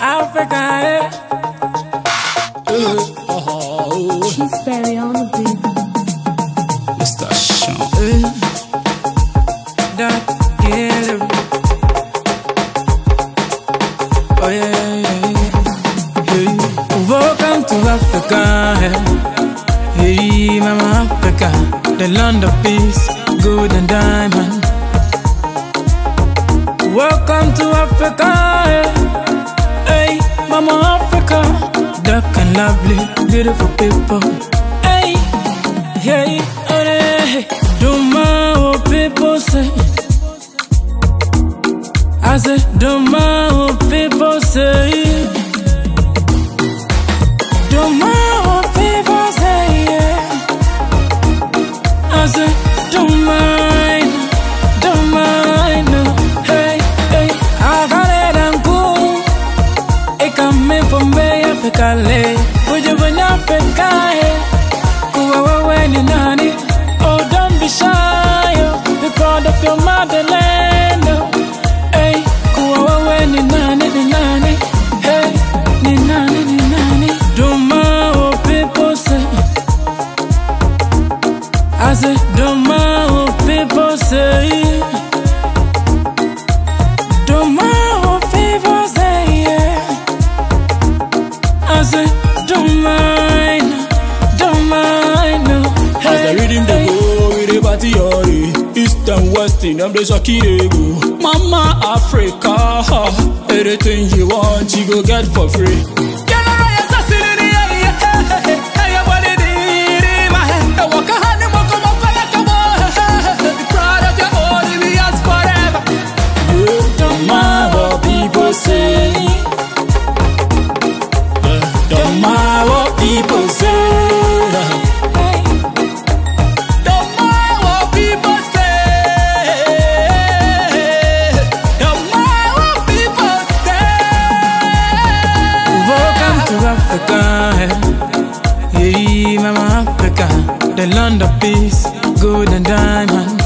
Africa, yeah. She's very on the beat. Mr. Sean. Eh? That killer. Oh yeah, yeah, yeah. Hey. Welcome to Africa. Hey, hey Mama Africa, the land of peace, gold and diamond. Dark and lovely, beautiful people. Hey, hey, hey, do my old people say. I said, do my old people say. Bay say, don't mind, don't mind, no. As the rhythm they go, we dey party all day. East and West, them dey shocky they go. Mama Africa, anything you want, you go get for free. Hey, Mama Africa, the land of peace, gold and diamond.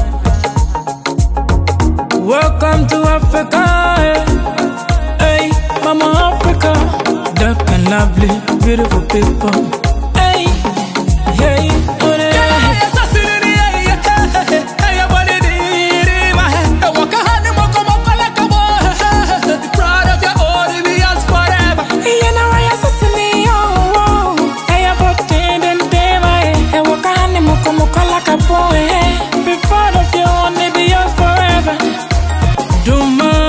Welcome to Africa. Eh? Hey, Mama Africa, dark and lovely, beautiful people. do my